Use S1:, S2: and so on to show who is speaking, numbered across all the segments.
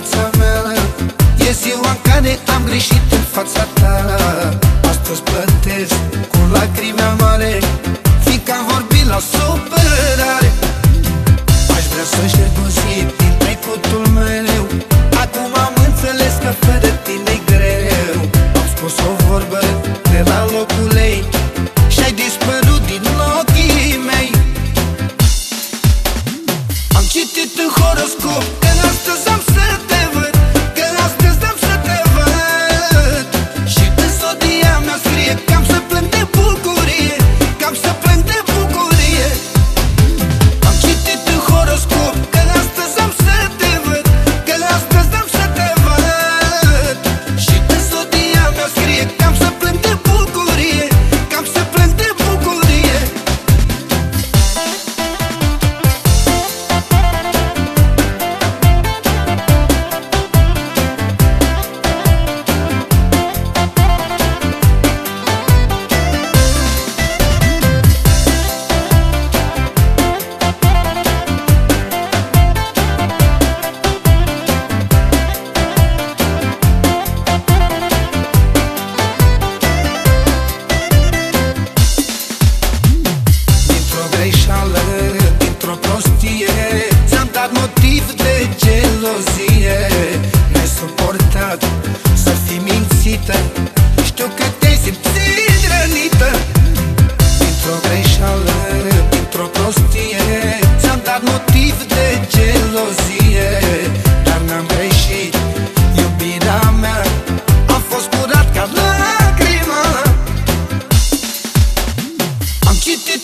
S1: viața mea. E ziua în care am greșit în fața ta. Astăzi plătesc cu lacrimi mare Fiindcă am vorbit la supărare. Aș vrea să șterg un zid din trecutul meu. Acum am înțeles că fără tine e greu. Am spus o vorbă de la locul ei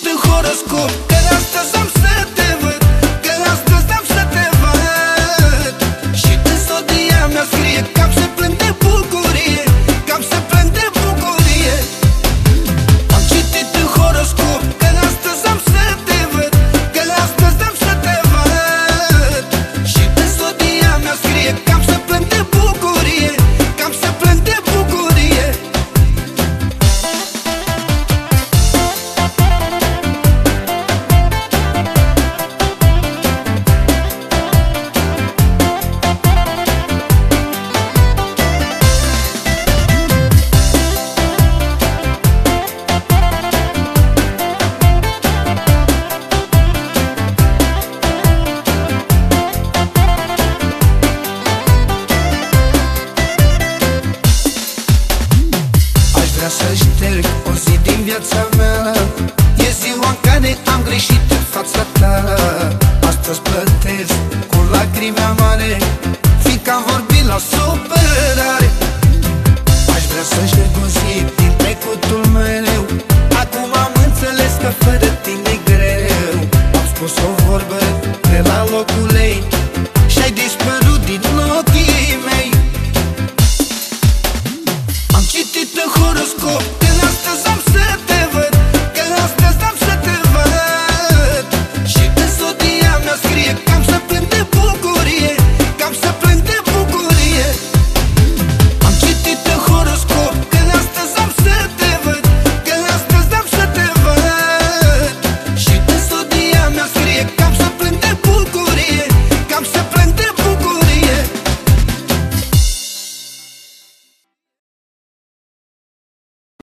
S1: Bütün horoskop Her hasta zamsız E ziua în care am greșit în fața ta. Astăzi plătesc cu lacrimi amare, Fiindcă am vorbit la supărare. Aș vrea să șterg un zid din trecutul mereu. Acum am înțeles că fără tine e greu. Am spus o vorbă de la locul ei Și-ai dispărut din ochii mei. Am citit în horoscop